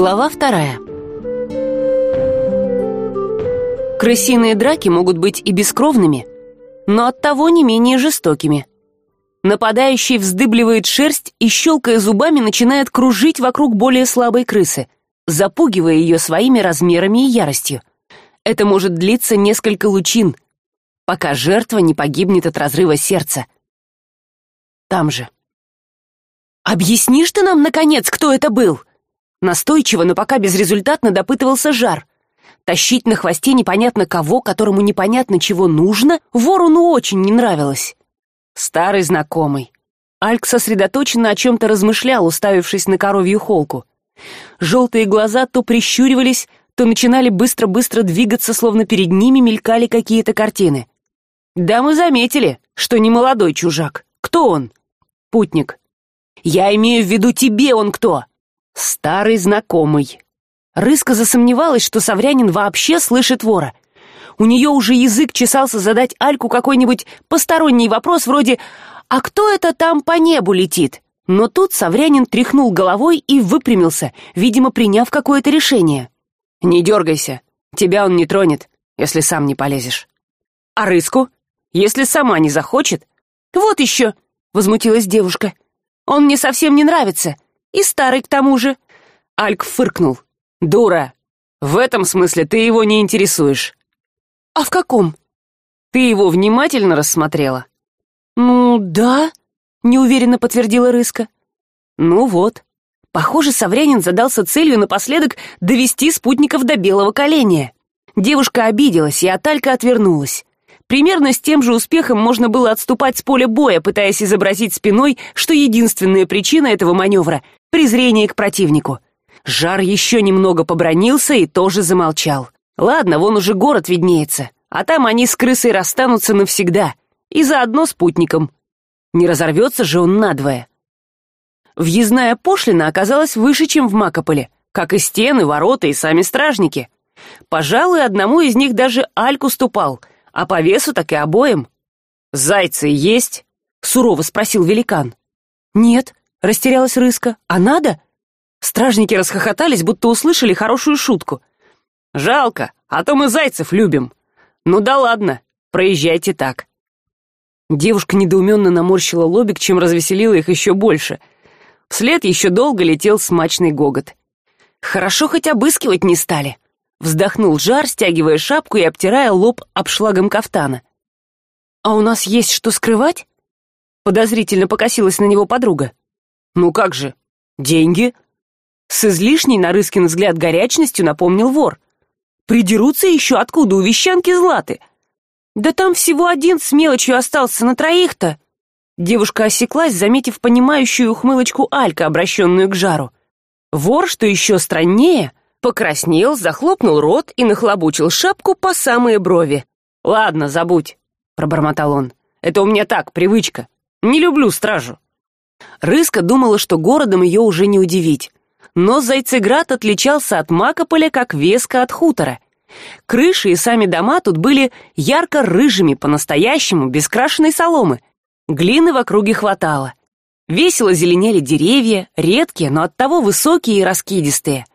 Глава вторая. Крысиные драки могут быть и бескровными, но оттого не менее жестокими. Нападающий вздыбливает шерсть и, щелкая зубами, начинает кружить вокруг более слабой крысы, запугивая ее своими размерами и яростью. Это может длиться несколько лучин, пока жертва не погибнет от разрыва сердца. Там же. «Объяснишь ты нам, наконец, кто это был?» Настойчиво, но пока безрезультатно допытывался жар. Тащить на хвосте непонятно кого, которому непонятно чего нужно, ворону очень не нравилось. Старый знакомый. Альк сосредоточенно о чем-то размышлял, уставившись на коровью холку. Желтые глаза то прищуривались, то начинали быстро-быстро двигаться, словно перед ними мелькали какие-то картины. «Да мы заметили, что не молодой чужак. Кто он?» «Путник». «Я имею в виду тебе он кто?» Старый знакомый. Рыска засомневалась что саврянин вообще слышит вора. У нее уже язык чесался задать альку какой нибудь посторонний вопрос вроде а кто это там по небу летит? Но тут саврянин тряхнул головой и выпрямился видимо приняв какое то решение. Не дергайся тебя он не тронет если сам не полезешь а рыску? Если сама не захочет? Вот еще возмутилась девушка. Он мне совсем не нравится и старый к тому же. Альк фыркнул. Дура! В этом смысле ты его не интересуешь а в каком? Ты его внимательно рассмотрела? Ну да неуверенно подтвердила рыска. Ну вот. Похоже саврянин задался целью напоследок довести спутников до белого коленя девушка обиделась и от алька отвернулась. Примерно с тем же успехом можно было отступать с поля боя пытаясь изобразить спиной что единственная причина этого маневра презрение к противнику. Жар еще немного побронился и тоже замолчал. Ладно вон уже город виднеется а там они с крысой расстанутся навсегда и заодно спутником не разорвется же он надвое. Въездная пошлина оказалась выше чем в макополе как и стены ворота и сами стражники. Пожалуй одному из них даже альку ступал а по весу так и обоим. Зайцы есть сурово спросил великан. Нет растерялась рыска. А надо? Стражники расхохотались будто услышали хорошую шутку. Жалко а то мы зайцев любим. Ну да ладно проезжайте так. Девушка недоуменно наморщила лобик чем развеселила их еще больше. Вслед еще долго летел смачный гогот. Хорошо хоть обыскивать не стали вздохнул жар стягивая шапку и обтирая лоб обшлагом кафтана. А у нас есть что скрывать подозрительно покосилась на него подруга ну как же? Деньги? С излишней на рыскин взгляд горячностью напомнил вор. Придерутся еще откуда у вещанки златы? Да там всего один с мелочью остался на троих то девушка осеклась заметив понимающую ухмылочку алька обращенную к жару. Вор что еще страннее покраснел захлопнул рот и нахлобучил шапку по самые брови. Ладно забудь пробормотал он. Это у меня так привычка. Не люблю стражу рыска думала что городом ее уже не удивить. Но зайцеград отличался от макополя как веска от хутора. Крыши и сами дома тут были ярко рыжими по настоящему без крашеной соломы. Глины в округе хватало. Весело зеленели деревья редкие но оттого высокие и раскидистые.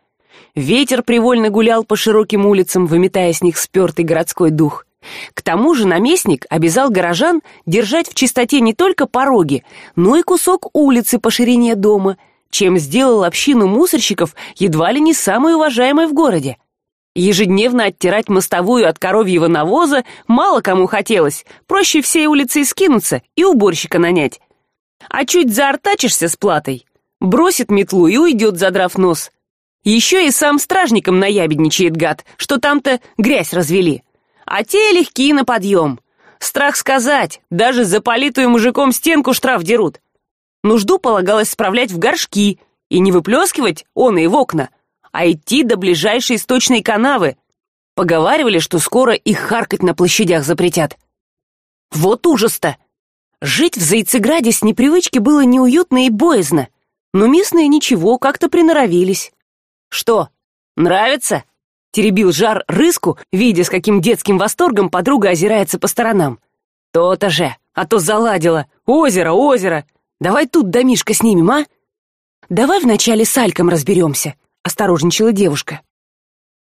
Ветер привольно гулял по широким улицам выметая с них спертый городской дух к тому же наместник обязал горожан держать в чистоте не только пороги но и кусок улицы по ширине дома чем сделал общину мусорщиков едва ли не самой уважаемой в городе. Ежедневно оттирать мостовую от коровьего навоза мало кому хотелось проще всей улицей скинуться и уборщика нанять. А чуть заортачишься с платой бросит метлу и уйдет задрав нос. Еще и сам стражником наябедничает гад что там то грязь развели а те легкие на подъем. Страх сказать даже за политую мужиком стенку штраф дерут. Нужду полагалось справлять в горшки и не выплескивать он и в окна а идти до ближайшей источной канавы. Поговаривали что скоро их харкать на площадях запретят. Вот ужас то жить в зайцеграде с непривычки было неуютно и боязно но местные ничего как то приноровились. Что нравится теребил жар рыску видя с каким детским восторгом подруга озирается по сторонам. То то же а то заладила. Озеро озеро. Давай тут домишко снимем а? Давай вначале с альком разберемся осторожничала девушка.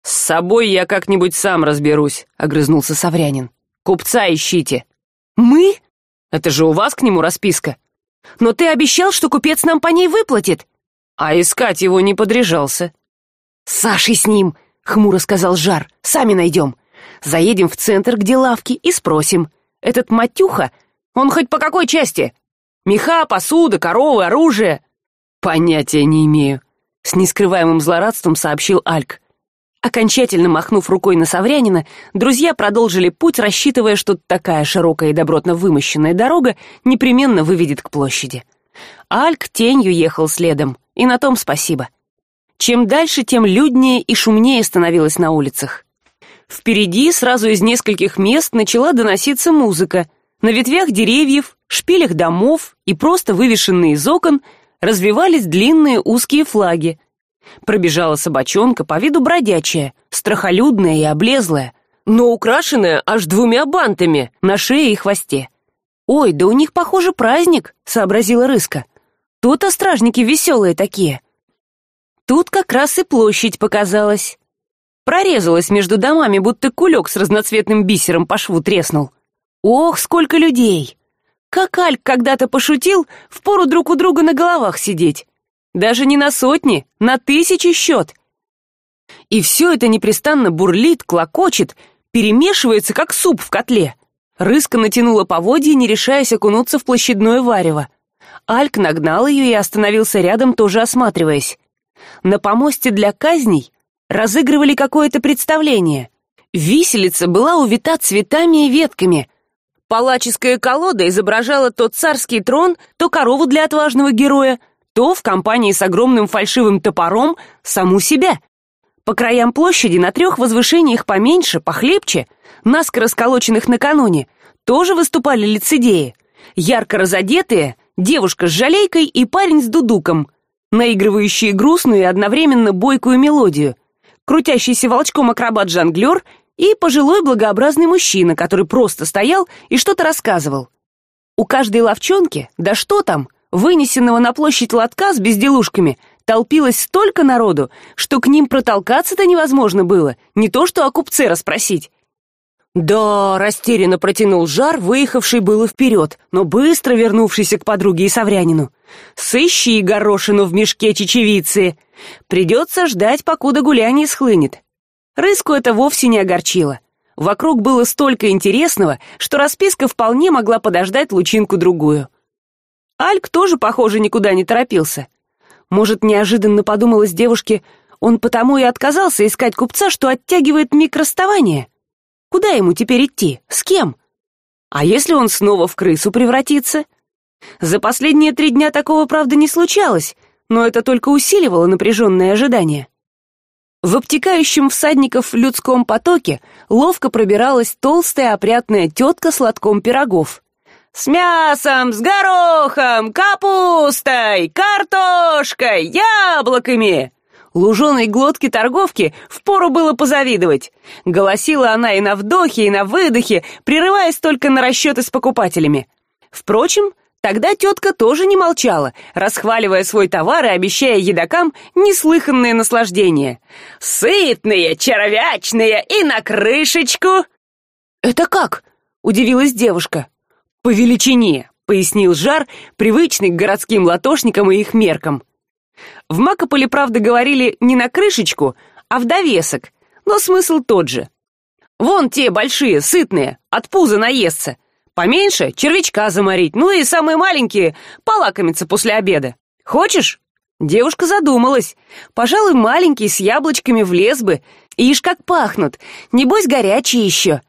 С собой я как нибудь сам разберусь огрызнулся саврянин. Купца ищите. Мы? Это же у вас к нему расписка. Но ты обещал что купец нам по ней выплатит. А искать его не подряжался. Сашей с ним хмуро сказал жар. Сами найдем. Заедем в центр где лавки и спросим. Этот матюха он хоть по какой части? Меха посуда коровы оружие? Понятия не имею с нескрываемым злорадством сообщил альк. Окончательно махнув рукой на саврянина друзья продолжили путь рассчитывая что такая широкая и добротно вымощенная дорога непременно выведет к площади. Альк тенью ехал следом. И на том спасибо чем дальше тем люднее и шумнее становилось на улицах. Впереди сразу из нескольких мест начала доноситься музыка. На ветвях деревьев шпилях домов и просто вывешенные из окон развивались длинные узкие флаги. Пробежала собачонка по виду бродячая страхолюдная и облезлая но украшенная аж двумя бантами на шее и хвосте. Ой да у них похоже праздник сообразила рыска. Тут а стражники веселые такие тут как раз и площадь показалась. Прорезалась между домами будто кулек с разноцветным бисером по шву треснул. Ох сколько людей! Как альк когда то пошутил впору друг у друга на головах сидеть. Даже не на сотни на тысячи счет. И все это непрестанно бурлит клокочет перемешивается как суп в котле. Рыска натянула поводья не решаясь окунуться в площадное варево. Альк нагнал ее и остановился рядом тоже осматриваясь на помосте для казней разыгрывали какое то представление. Виселица была увита цветами и ветками. Палаческая колода изображала то царский трон то корову для отважного героя то в компании с огромным фальшивым топором саму себя. По краям площади на трех возвышениях поменьше похлебче наскоро сколоченных накануне тоже выступали лицедеи. Ярко разодетые девушка с жалейкой и парень с дудуком наигрывающие грустную и одновременно бойкую мелодию. Крутящийся волчком акробат жонглер и пожилой благообразный мужчина который просто стоял и что то рассказывал. У каждой ловчонки да что там вынесенного на площадь лотка с безделушками толпилось столько народу что к ним протолкаться то невозможно было не то что о купце расспросить да растерянно протянул жар выехавший было вперед но быстро вернувшийся к подруге и саврянину. Сыщи горошину в мешке чечевицы. Придется ждать покуда гуляние схлынет рыску это вовсе не огорчило. Вокруг было столько интересного что расписка вполне могла подождать лучинку другую. Альк тоже похоже никуда не торопился. Может неожиданно подумалось девушке он потому и отказался искать купца что оттягивает миг куда ему теперь идти? С кем? А если он снова в крысу превратится? За последние три дня такого правда не случалось но это только усиливало напряженное ожидание в обтекающем всадников людском потоке ловко пробиралась толстая опрятная тетка с лотком пирогов. С мясом с горохом капустой картошкой яблоками луженой глотки торговки впору было позавидовать. Голосила она и на вдохе и на выдохе прерываясь только на расчеты с покупателями. Впрочем тогда тетка тоже не молчала расхваливая свой товар и обещая едокам неслыханное наслаждение. Сытные червячные и на крышечку! Это как удивилась девушка. По величине пояснил жар привычный к городским латошникам и их меркам в макополе правда говорили не на крышечку а в довесок но смысл тот же. Вон те большие сытные от пуза наестся поменьше червячка заморить ну и самые маленькие полакомиться после обеда. Хочешь? Девушка задумалась. Пожалуй маленький с яблочками влез бы. Ишь как пахнут. Небось горячие еще.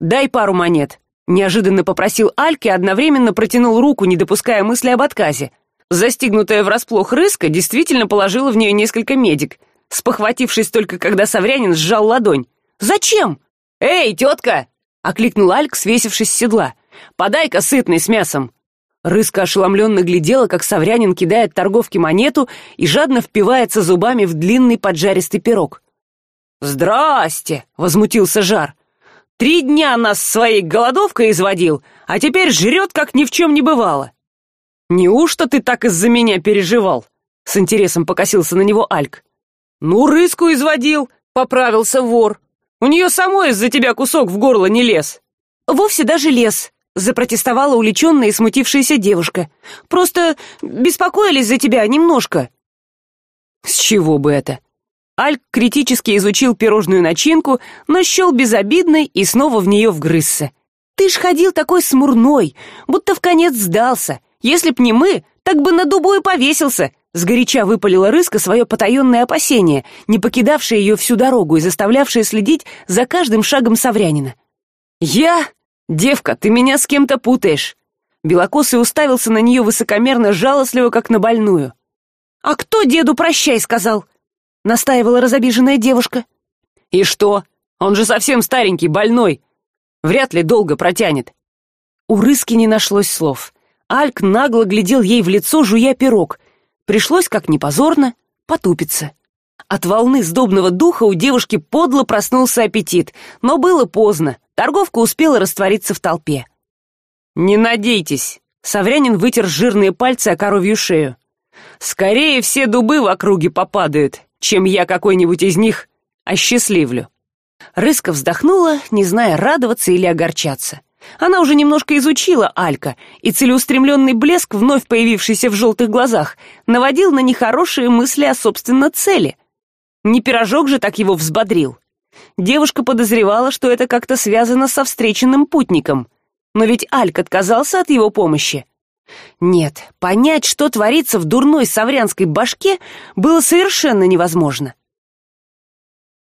Дай пару монет неожиданно попросил альки одновременно протянул руку не допуская мысли об отказе застигнутая врасплох рыска действительно положила в нее несколько медик спохватившись только когда саврянин сжал ладонь. Зачем? Эй тетка окликнул альк свесившись с седла. Подай ка сытный с мясом рыска ошеломленно глядела как саврянин кидает торговке монету и жадно впивается зубами в длинный поджаристый пирог. Здрасте возмутился жар. Три дня нас своей голодовкой изводил а теперь жрет как ни в чем не бывало неужто ты так из за меня переживал с интересом покосился на него альк. Ну рыску изводил поправился вор. У нее самой из за тебя кусок в горло не лез вовсе даже лез запротестовала уличенная и смутившаяся девушка. Просто беспокоились за тебя немножко с чего бы это? Альк критически изучил пирожную начинку но безобидной и снова в нее вгрызся. Ты ж ходил такой смурной будто в конец сдался если б не мы так бы на дубу и повесился сгоряча выпалила рыска свое потаенное опасение не покидавшее ее всю дорогу и заставлявшее следить за каждым шагом саврянина. Я? Девка ты меня с кем то путаешь! Белокосый уставился на нее высокомерно жалостливо как на больную. А кто деду прощай сказал настаивала разобиженная девушка. И что? Он же совсем старенький больной. Вряд ли долго протянет у рыски не нашлось слов альк нагло глядел ей в лицо жуя пирог. Пришлось как не позорно потупиться. От волны сдобного духа у девушки подло проснулся аппетит но было поздно торговка успела раствориться в толпе. Не надейтесь саврянин вытер жирные пальцы о коровью шею. Скорее все дубы в округе попадают чем я какой нибудь из них осчастливлю рыска вздохнула не зная радоваться или огорчаться она уже немножко изучила алька и целеустремленный блеск вновь появившийся в желтых глазах наводил на нехорошие мысли о собственно цели. Не пирожок же так его взбодрил. Девушка подозревала что это как то связано со встреченным путником. Но ведь альк отказался от его помощи. Нет понять что творится в дурной саврянской башке было совершенно невозможно.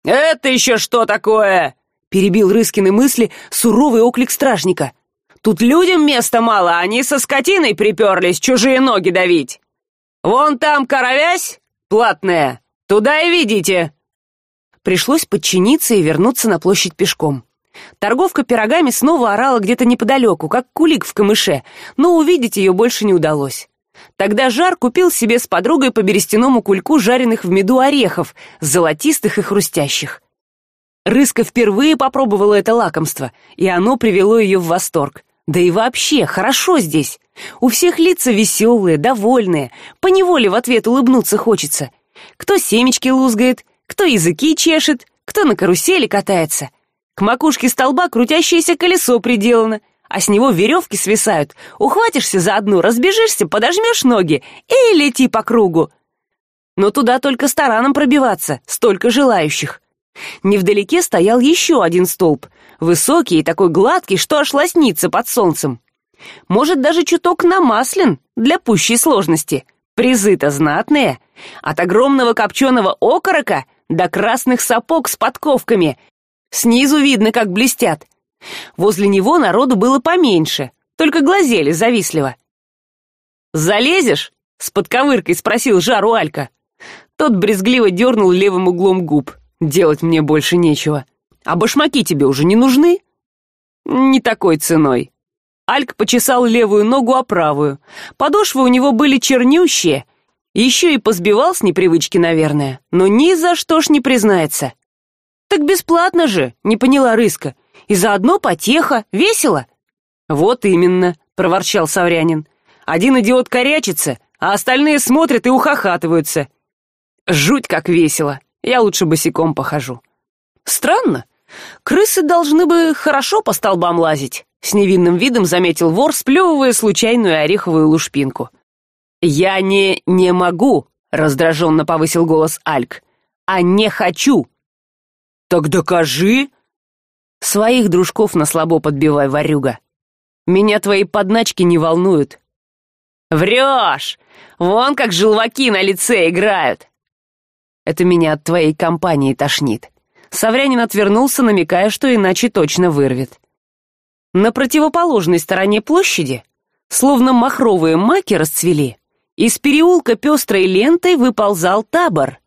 Это еще что такое перебил рыскины мысли суровый оклик стражника. Тут людям места мало они со скотиной приперлись чужие ноги давить. Вон там коровязь платная туда и видите пришлось подчиниться и вернуться на площадь пешком. Торговка пирогами снова орала где то неподалеку как кулик в камыше но увидеть ее больше не удалось. Тогда жар купил себе с подругой по берестяному кульку жареных в меду орехов золотистых и хрустящих рыска впервые попробовала это лакомство и оно привело ее в восторг. Да и вообще хорошо здесь. У всех лица веселые довольные. Поневоле в ответ улыбнуться хочется. Кто семечки лузгает кто языки чешет кто на карусели катается. К макушке столба крутящееся колесо приделано а с него веревки свисают. Ухватишься за одну разбежишься подожмешь ноги и лети по кругу. Но туда только стараном пробиваться столько желающих невдалеке стоял еще один столб высокий и такой гладкий что аж лоснится под солнцем. Может даже чуток намаслен для пущей сложности. Призы то знатные от огромного копченого окорока до красных сапог с подковками. Снизу видно как блестят. Возле него народу было поменьше только глазели завистливо. Залезешь с подковыркой спросил жару алька. Тот брезгливо дернул левым углом губ делать мне больше нечего. А башмаки тебе уже не нужны? Не такой ценой. Альк почесал левую ногу о правую. Подошвы у него были чернющие. Еще и позбивал с непривычки наверное но ни за что ж не признается. Так бесплатно же не поняла рыска. И заодно потеха весело. Вот именно проворчал саврянин. Один идиот корячится а остальные смотрят и ухахатываются. Жуть как весело я лучше босиком похожу. Странно. Крысы должны бы хорошо по столбам лазить с невинным видом заметил вор сплевывая случайную ореховую лушпинку. Я не не могу раздраженно повысил голос альк а не хочу. Так докажи. Своих дружков на слабо подбивай варюга меня твои подначки не волнуют. Врешь! Вон как желваки на лице играют это меня от твоей компании тошнит. Саврянин отвернулся намекая что иначе точно вырвет. На противоположной стороне площади словно махровые маки расцвели из переулка пестрой лентой выползал табор.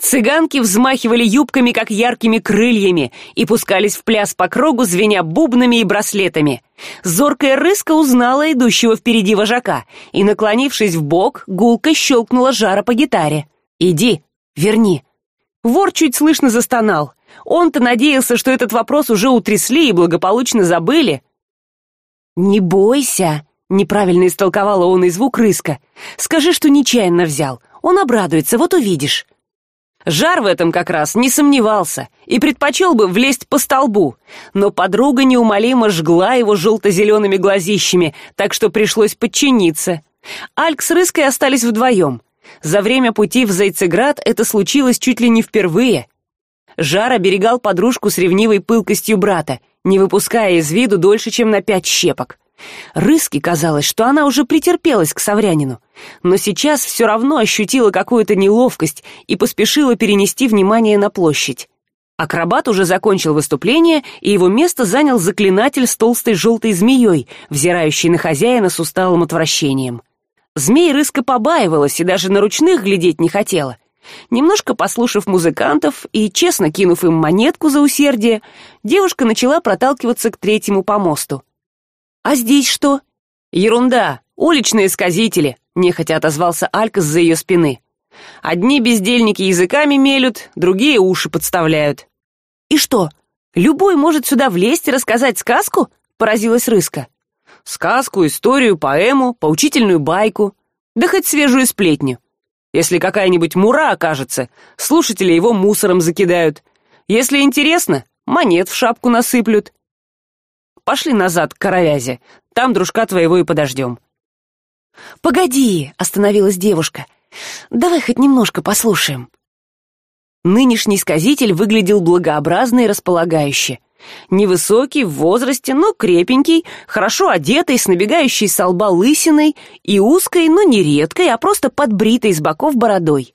Цыганки взмахивали юбками как яркими крыльями и пускались в пляс по кругу звеня бубнами и браслетами. Зоркая рыска узнала идущего впереди вожака и наклонившись в бок гулко щелкнула жара по гитаре. Иди верни вор чуть слышно застонал. Он то надеялся что этот вопрос уже утрясли и благополучно забыли. Не бойся неправильно истолковала он и звук рыска. Скажи что нечаянно взял. Он обрадуется вот увидишь жар в этом как раз не сомневался и предпочел бы влезть по столбу но подруга неумолимо жгла его желто зелеными глазищами так что пришлось подчиниться. Альк с рыской остались вдвоем за время пути в зайцеград это случилось чуть ли не впервые. Жар оберегал подружку с ревнивой пылкостью брата не выпуская из виду дольше чем на пять щепок. Рыске казалось что она уже претерпелась к саврянину но сейчас все равно ощутила какую то неловкость и поспешила перенести внимание на площадь. Акробат уже закончил выступление и его место занял заклинатель с толстой желтой змеей взирающий на хозяина с усталым отвращением змей рыска побаивалась и даже на ручных глядеть не хотела. Немножко послушав музыкантов и честно кинув им монетку за усердие девушка начала проталкиваться к третьему помосту. А здесь что? Ерунда. Уличные сказители нехотя отозвался алька за ее спины. Одни бездельники языками мелют другие уши подставляют и что любой может сюда влезть и рассказать сказку поразилась рыска сказку историю поэму поучительную байку. Да хоть свежую сплетню. Если какая нибудь мура окажется слушатели его мусором закидают. Если интересно монет в шапку насыплют. Пошли назад к каравязи там дружка твоего и подождем. Погоди остановилась девушка. Давай хоть немножко послушаем. Нынешний сказитель выглядел благообразно и располагающе невысокий в возрасте но крепенький хорошо одетый с набегающей со лба лысиной и узкой но не редкой а просто подбритой с боков бородой.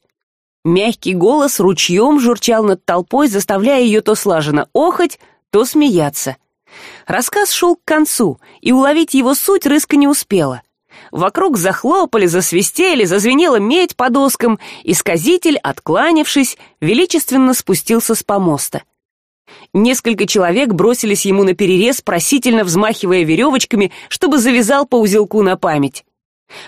Мягкий голос ручьем журчал над толпой заставляя ее то слаженно охоть то смеяться. Рассказ шел к концу и уловить его суть рыска не успела. Вокруг захлопали засвистели зазвенела медь по доскам и сказитель откланившись величественно спустился с помоста несколько человек бросились ему на перерез просительно взмахивая веревочками чтобы завязал по узелку на память.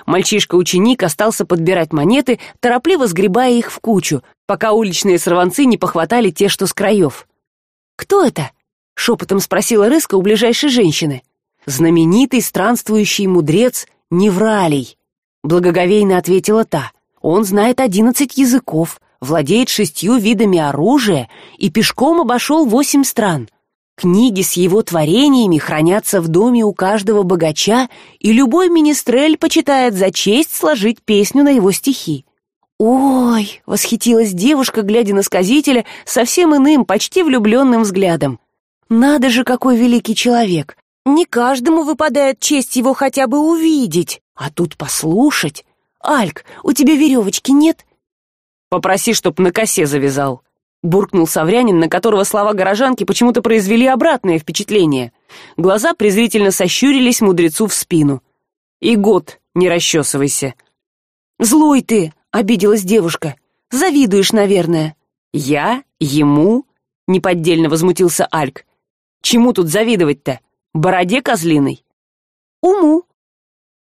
Мальчишка ученик остался подбирать монеты торопливо сгребая их в кучу пока уличные сорванцы не похватали те что с краев. Кто это шепотом спросила рыска у ближайшей женщины. Знаменитый странствующий мудрец невралий благоговейно ответила та. Он знает одиннадцать языков владеет шестью видами оружия и пешком обошел восемь стран книги с его творениями хранятся в доме у каждого богача и любой министрель почитает за честь сложить песню на его стихи ой восхитилась девушка глядя на сказителя совсем иным почти влюбленным взглядом надо же, какой великий человек! Не каждому выпадает честь его хотя бы увидеть, а тут послушать. Альк, у тебя веревочки нет? Попроси, чтоб на косе завязал. Буркнул Саврянин, на которого слова горожанки почему-то произвели обратное впечатление. Глаза презрительно сощурились мудрецу в спину. И год не расчесывайся. Злой ты, обиделась девушка. Завидуешь, наверное. Я? Ему? Неподдельно возмутился Альк чему тут завидовать то бороде козлиной уму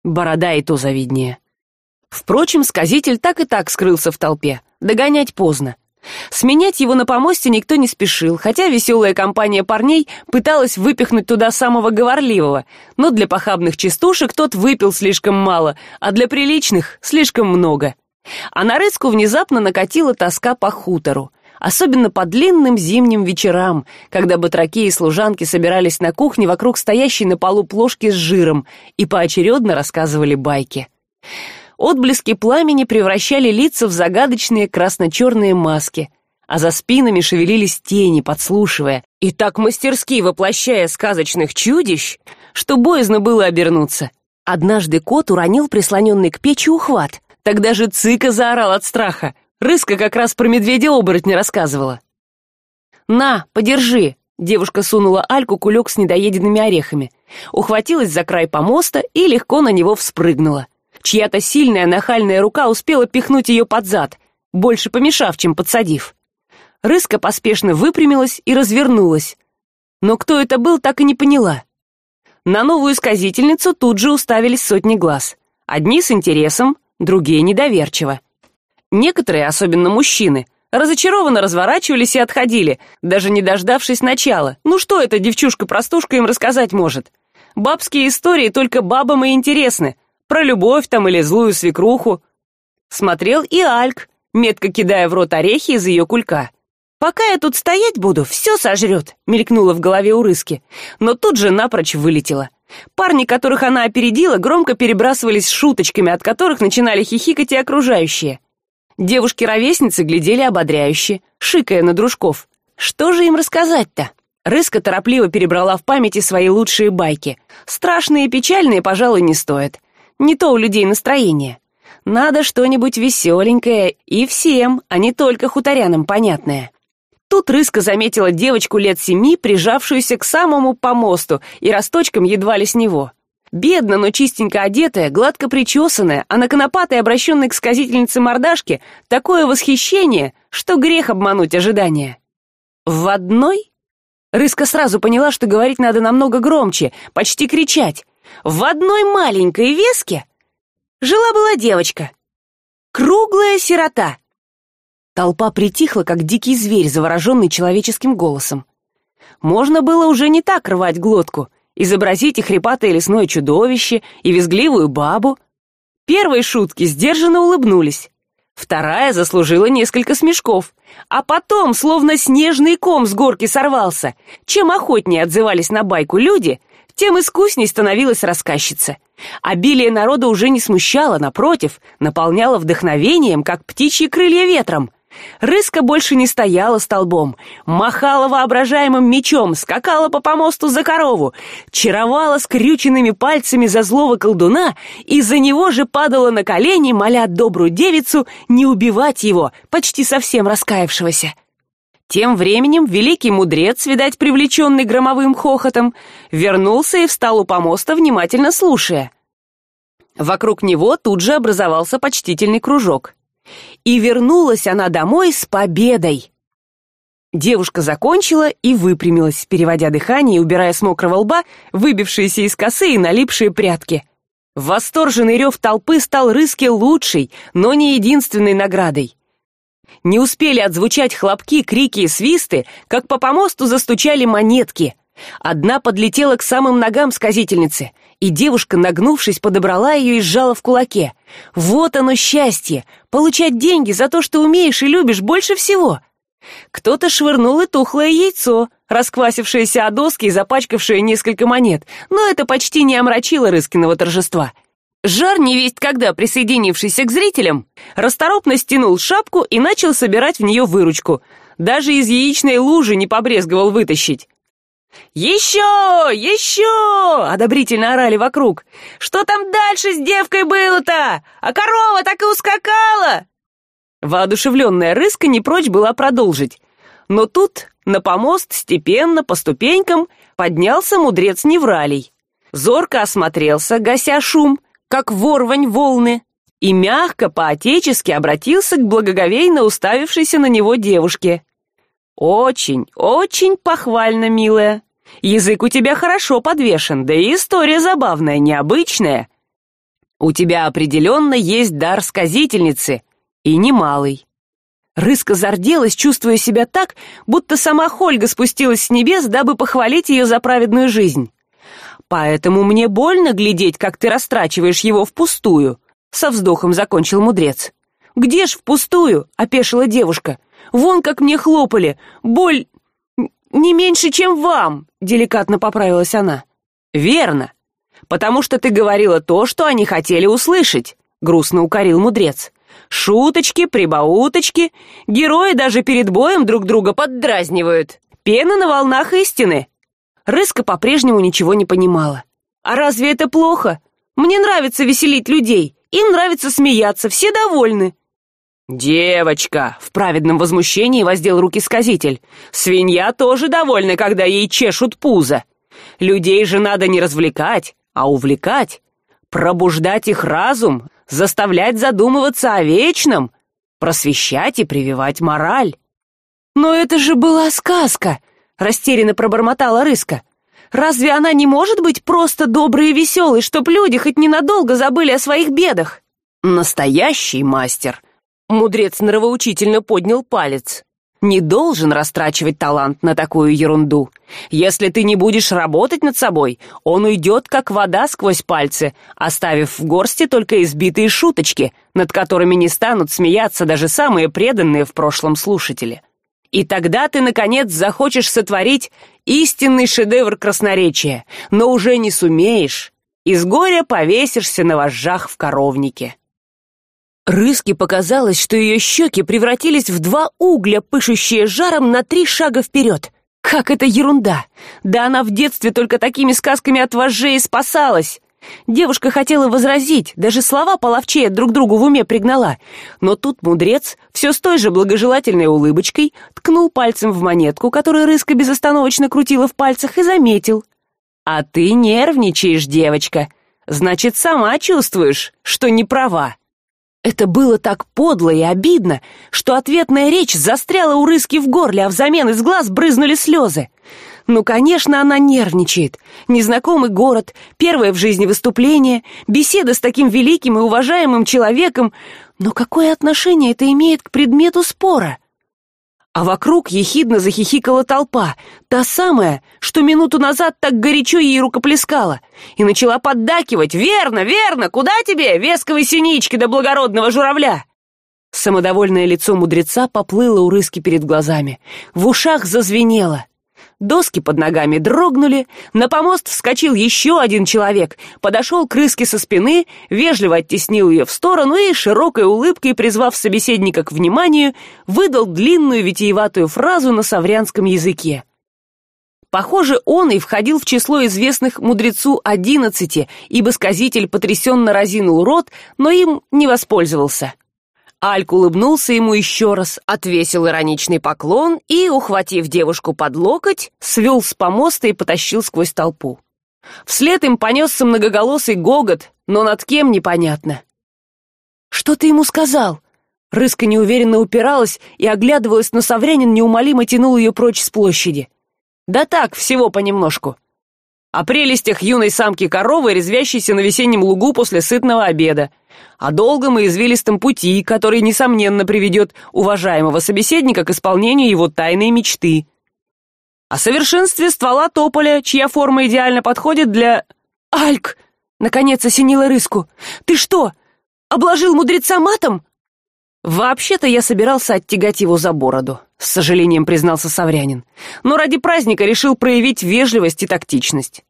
борода и то завиднее впрочем сказитель так и так скрылся в толпе догонять поздно. Сменять его на помосте никто не спешил хотя веселая компания парней пыталась выпихнуть туда самого говорливого. Но для похабных частушек тот выпил слишком мало а для приличных слишком много. А на рыску внезапно накатила тоска по хутору особенно по длинным зимним вечерам когда батраки и служанки собирались на кухне вокруг стоящей на полу плошки с жиром и поочередно рассказывали байки отблески пламени превращали лица в загадочные красно черные маски а за спинами шевелились тени подслушивая и так мастерски воплощая сказочных чудищ что боязно было обернуться. Однажды кот уронил прислоненный к печи ухват. Тогда же цыка заорал от страха. Рыска как раз про медведя оборотня рассказывала. На подержи девушка сунула альку кулек с недоеденными орехами. Ухватилась за край помоста и легко на него вспрыгнула чья то сильная нахальная рука успела пихнуть ее под зад больше помешав чем подсадив. Рыска поспешно выпрямилась и развернулась. Но кто это был так и не поняла. На новую сказительницу тут же уставились сотни глаз. Одни с интересом другие недоверчиво. Некоторые особенно мужчины разочарованно разворачивались и отходили даже не дождавшись начала. Ну что эта девчушка простушка им рассказать может? Бабские истории только бабам и интересны про любовь там или злую свекруху. Смотрел и альк метко кидая в рот орехи из ее кулька. Пока я тут стоять буду все сожрет мелькнуло в голове у рыски. Но тут же напрочь вылетело. Парни которых она опередила громко перебрасывались шуточками от которых начинали хихикать и окружающие. Девушки ровесницы глядели ободряюще шикая на дружков. Что же им рассказать то рыска торопливо перебрала в памяти свои лучшие байки. Страшные и печальные пожалуй не стоят не то у людей настроение. Надо что нибудь веселенькое и всем а не только хуторянам понятное тут рыска заметила девочку лет семи прижавшуюся к самому помосту и росточком едва ли с него. Бедно но чистенько одетая гладко причесанная а на конопатой обращенной к сказительнице мордашке такое восхищение что грех обмануть ожидания. В одной? Рыска сразу поняла что говорить надо намного громче почти кричать в одной маленькой веске жила была девочка. Круглая сирота. Толпа притихла как дикий зверь завороженный человеческим голосом. Можно было уже не так рвать глотку изобразить и хрипатое лесное чудовище и визгливую бабу. Первые шутки сдержанно улыбнулись. Вторая заслужила несколько смешков. А потом словно снежный ком с горки сорвался. Чем охотнее отзывались на байку люди тем искусней становилась рассказчица. Обилие народа уже не смущало напротив наполняло вдохновением как птичьи крылья ветром. Рыска больше не стояла столбом махала воображаемым мечом скакала по помосту за корову чаровала скрюченными пальцами за злого колдуна и за него же падала на колени моля добрую девицу не убивать его почти совсем раскаявшегося тем временем великий мудрец видать привлеченный громовым хохотом вернулся и встал у помоста внимательно слушая. Вокруг него тут же образовался почтительный кружок. И вернулась она домой с победой. Девушка закончила и выпрямилась переводя дыхание и убирая с мокрого лба выбившиеся из косы и налипшие прятки. Восторженный рев толпы стал рыске лучшей но не единственной наградой не успели отзвучать хлопки крики и свисты как по помосту застучали монетки. Одна подлетела к самым ногам сказительницы и девушка нагнувшись подобрала ее и сжала в кулаке. Вот оно счастье! Получать деньги за то что умеешь и любишь больше всего! Кто то швырнул и тухлое яйцо расквасившееся о доски и запачкавшее несколько монет но это почти не омрачило рыскиного торжества жар невесть когда присоединившийся к зрителям расторопно стянул шапку и начал собирать в нее выручку. Даже из яичной лужи не побрезговал вытащить. Еще еще одобрительно орали вокруг. Что там дальше с девкой было то а корова так и ускакала! Воодушевленная рыска не прочь была продолжить. Но тут на помост степенно по ступенькам поднялся мудрец невралий. Зорко осмотрелся гася шум как ворвань волны и мягко по отечески обратился к благоговейно уставившейся на него девушке. Очень очень похвально милая. Язык у тебя хорошо подвешен да и история забавная необычная. У тебя определенно есть дар сказительницы и немалый рыска зарделась чувствуя себя так будто сама хольга спустилась с небес дабы похвалить ее за праведную жизнь поэтому мне больно глядеть как ты растрачиваешь его впустую со вздохом закончил мудрец. Где ж впустую опешила девушка. Вон как мне хлопали. Боль не меньше чем вам деликатно поправилась она. Верно. Потому что ты говорила то что они хотели услышать грустно укорил мудрец. Шуточки прибауточки. Герои даже перед боем друг друга поддразнивают. Пена на волнах истины рыска по прежнему ничего не понимала. А разве это плохо? Мне нравится веселить людей им нравится смеяться все довольны девочка в праведном возмущении воздел руки сказитель. Свинья тоже довольна когда ей чешут пузо. Людей же надо не развлекать а увлекать. Пробуждать их разум заставлять задумываться о вечном просвещать и прививать мораль но это же была сказка растерянно пробормотала рыска. Разве она не может быть просто доброй и веселой чтоб люди хоть ненадолго забыли о своих бедах? Настоящий мастер! Мудрец нравоучительно поднял палец. Не должен растрачивать талант на такую ерунду. Если ты не будешь работать над собой он уйдет как вода сквозь пальцы оставив в горсти только избитые шуточки над которыми не станут смеяться даже самые преданные в прошлом слушатели и тогда ты наконец захочешь сотворить истинный шедевр красноречия но уже не сумеешь и с горя повесишься на вожжах в коровнике. Рыске показалось что ее щеки превратились в два угля пышущие жаром на три шага вперед как это ерунда! Да она в детстве только такими сказками от вожжей спасалась девушка хотела возразить даже слова половчее друг другу в уме пригнала. Но тут мудрец все с той же благожелательной улыбочкой ткнул пальцем в монетку которую рыска безостановочно крутила в пальцах и заметил. А ты нервничаешь девочка. Значит сама чувствуешь что не права это было так подло и обидно что ответная речь застряла у рыски в горле а взамен из глаз брызнули слезы ну конечно она нервничает. Незнакомый город первое в жизни выступление беседа с таким великим и уважаемым человеком. Но какое отношение это имеет к предмету спора? А вокруг ехидно захихикала толпа та самая что минуту назад так горячо ей рукоплескала и начала поддакивать. Верно верно! Куда тебе весковой синички до благородного журавля? Самодовольное лицо мудреца поплыло у рыски перед глазами. В ушах зазвенело доски под ногами дрогнули на помост вскочил еще один человек подошел к рыске со спины вежливо оттеснил ее в сторону и широкой улыбкой призвав собеседника к вниманию выдал длинную витиеватую фразу на саврянском языке. Похоже он и входил в число известных мудрецу одиннадцати ибо сказитель потрясенно разинул рот но им не воспользовался альк улыбнулся ему еще раз отвесил ироничный поклон и ухватив девушку под локоть свел с помоста и потащил сквозь толпу. Вслед им понесся многоголосый гогот но над кем непонятно. Что ты ему сказал? Рыска неуверенно упиралась и оглядывалась но саврянин неумолимо тянул ее прочь с площади. Да так всего понемножку о прелестях юной самки коровы резвящейся на весеннем лугу после сытного обеда о долгом и извилистом пути который несомненно приведет уважаемого собеседника к исполнению его тайной мечты. О совершенстве ствола тополя чья форма идеально подходит для альк! Наконец осенила рыску. Ты что обложил мудреца матом? Вообще то я собирался оттягать его за бороду с сожалением признался саврянин. Но ради праздника решил проявить вежливость и тактичность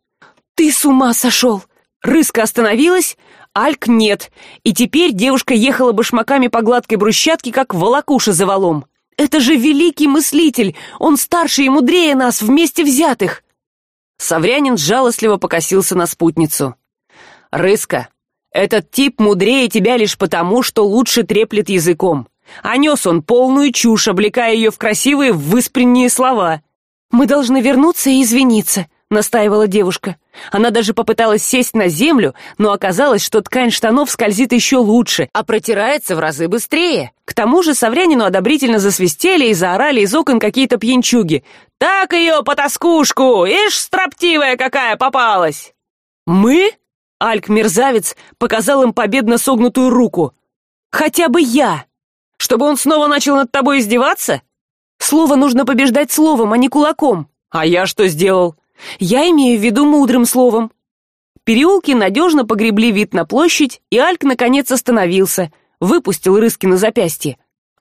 ты с ума сошел рыска остановилась альк нет. И теперь девушка ехала башмаками по гладкой брусчатке как волокуша за валом. Это же великий мыслитель! Он старше и мудрее нас вместе взятых! Саврянин жалостливо покосился на спутницу. Рыска этот тип мудрее тебя лишь потому что лучше треплет языком. А нес он полную чушь облекая ее в красивые выспренние слова. Мы должны вернуться и извиниться настаивала девушка. Она даже попыталась сесть на землю но оказалось что ткань штанов скользит еще лучше а протирается в разы быстрее. К тому же саврянину одобрительно засвистели и заорали из окон какие то пьянчуги. Так ее потаскушку! Ишь строптивая какая попалась! Мы альк мерзавец показал им победно согнутую руку. Хотя бы я! Чтобы он снова начал над тобой издеваться? Слово нужно побеждать словом а не кулаком! А я что сделал я имею в виду мудрым словом. Переулки надежно погребли вид на площадь и альк наконец остановился выпустил рыски на запястье.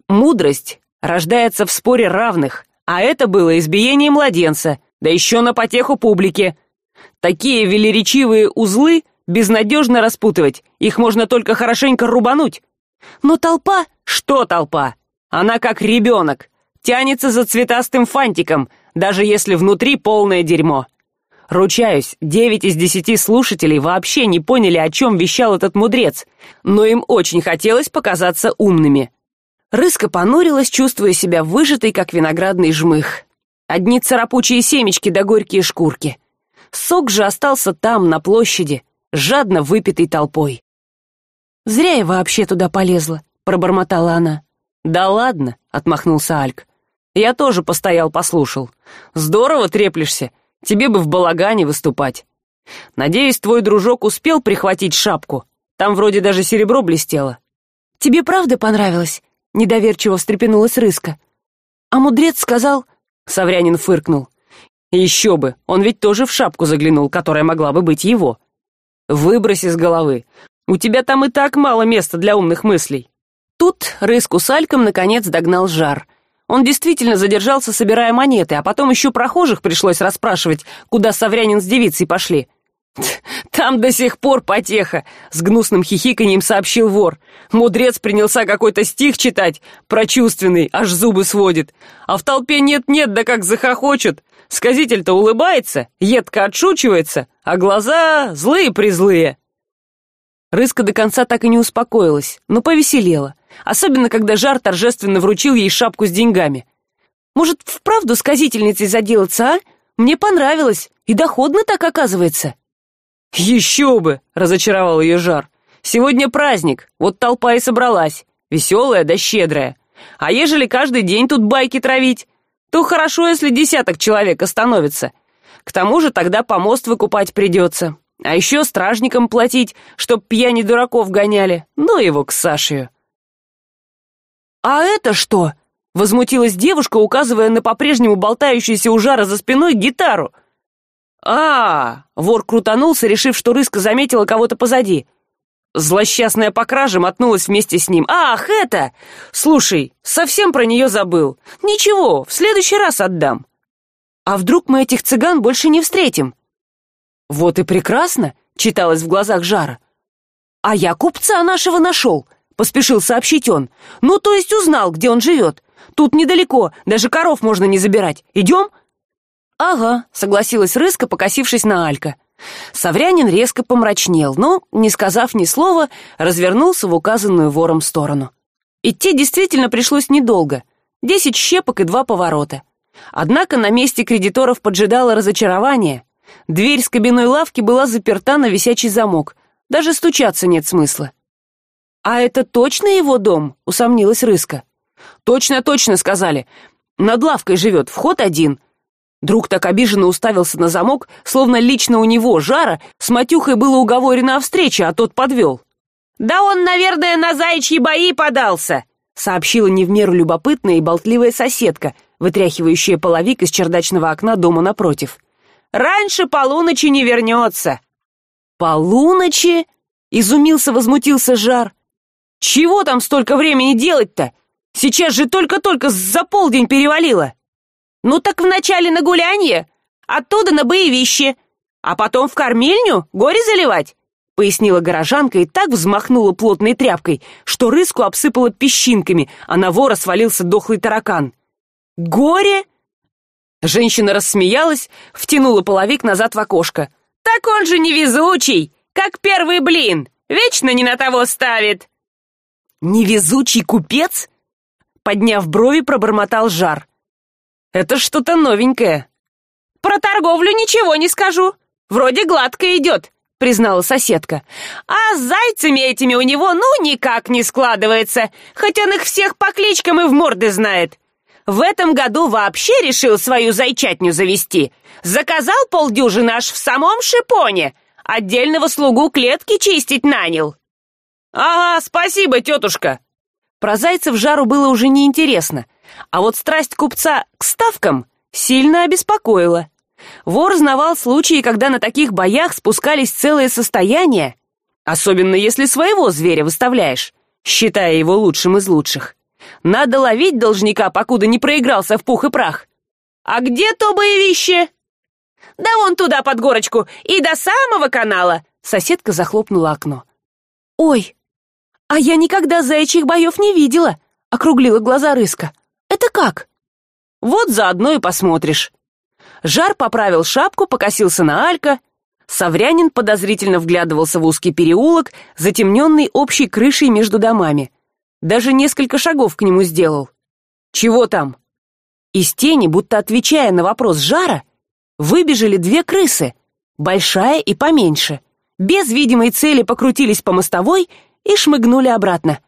Мудрость рождается в споре равных а это было избиение младенца да еще на потеху публике такие велеречивые узлы безнадежно распутывать их можно только хорошенько рубануть. Но толпа что толпа? Она как ребенок тянется за цветастым фантиком даже если внутри полное дерьмо. Ручаюсь девять из десяти слушателей вообще не поняли о чем вещал этот мудрец но им очень хотелось показаться умными. Рыска понурилась чувствуя себя выжатой как виноградный жмых. Одни царапучие семечки да горькие шкурки. Сок же остался там на площади жадно выпитой толпой. Зря я вообще туда полезла пробормотала она. Да ладно отмахнулся альк я тоже постоял послушал. Здорово треплешься тебе бы в балагане выступать. Надеюсь твой дружок успел прихватить шапку там вроде даже серебро блестело. Тебе правда понравилось? Недоверчиво встрепенулась рыска. А мудрец сказал саврянин фыркнул. Еще бы он ведь тоже в шапку заглянул которая могла бы быть его. Выбрось из головы. У тебя там и так мало места для умных мыслей. Тут рыску с альком наконец догнал жар он действительно задержался собирая монеты а потом еще прохожих пришлось расспрашивать куда саврянин с девицей пошли. Там до сих пор потеха с гнусным хихиканьем сообщил вор. Мудрец принялся какой то стих читать прочувственный аж зубы сводит. А в толпе нет нет да как захохочут. Сказитель то улыбается едко отшучивается а глаза злые призлые рыска до конца так и не успокоилась но повеселела особенно когда жар торжественно вручил ей шапку с деньгами. Может вправду сказительницей заделаться а? Мне понравилось и доходно так оказывается еще бы разочаровал ее жар. Сегодня праздник вот толпа и собралась веселая да щедрая. А ежели каждый день тут байки травить то хорошо если десяток человек остановится. К тому же тогда помост выкупать придется а еще стражникам платить чтоб пьяни дураков гоняли ну его к сашею а это что возмутилась девушка указывая на по прежнему болтающуюся у жара за спиной гитару. А вор крутанулся решив что рыска заметила кого то позади. Злосчастная по краже мотнулась вместе с ним. Ах это! Слушай совсем про нее забыл. Ничего в следующий раз отдам а вдруг мы этих цыган больше не встретим? Вот и прекрасно читалось в глазах жара. А я купца нашего нашел поспешил сообщить он. Ну то есть узнал где он живет. Тут недалеко даже коров можно не забирать. Идем? Ага согласилась рыска покосившись на алька. Саврянин резко помрачнел но не сказав ни слова развернулся в указанную вором сторону. Идти действительно пришлось недолго. Десять щепок и два поворота. Однако на месте кредиторов поджидало разочарование. Дверь с кабиной лавки была заперта на висячий замок. Даже стучаться нет смысла а это точно его дом усомнилась рыска. Точно точно сказали. Над лавкой живет вход один друг так обиженно уставился на замок словно лично у него жара с матюхой было уговорено о встрече а тот подвел. Да он наверное на заячьи бои подался сообщила не в меру любопытная и болтливая соседка вытряхивающая половик из чердачного окна дома напротив. Раньше полуночи не вернется полуночи изумился возмутился жар чего там столько времени делать то сейчас же только только за полдень перевалило. Ну так вначале на гулянье оттуда на боевище а потом в кормильню горе заливать пояснила горожанка и так взмахнула плотной тряпкой что рыску обсыпала песчинками а на вора свалился дохлый таракан. Горе? Женщина рассмеялась втянула половик назад в окошко. Так он же невезучий как первый блин вечно не на того ставит невезучий купец? Подняв брови пробормотал жар. Это что то новенькое про торговлю ничего не скажу. Вроде гладко идет признала соседка. А с зайцами этими у него ну никак не складывается. Хоть он их всех по кличкам и в морды знает. В этом году вообще решил свою зайчатню завести. Заказал полдюжины аж в самом шипоне. Отдельного слугу клетки чистить нанял ага спасибо тетушка! Про зайцев жару было уже неинтересно а вот страсть купца к ставкам сильно обеспокоила. Вор знавал случаи когда на таких боях спускались целые состояния особенно если своего зверя выставляешь считая его лучшим из лучших. Надо ловить должника покуда не проигрался в пух и прах. А где то боевище? Да вон туда под горочку и до самого канала. Соседка захлопнула окно. Ой а я никогда заячьих боев не видела. Округлила глаза рыска. Это как? Вот заодно и посмотришь. Жар поправил шапку покосился на алька. Саврянин подозрительно вглядывался в узкий переулок затемненный общей крышей между домами. Даже несколько шагов к нему сделал. Чего там? Из тени будто отвечая на вопрос жара выбежали две крысы большая и поменьше. Без видимой цели покрутились по мостовой и шмыгнули обратно.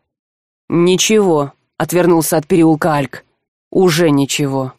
Ничего отвернулся от переулка альк. Уже ничего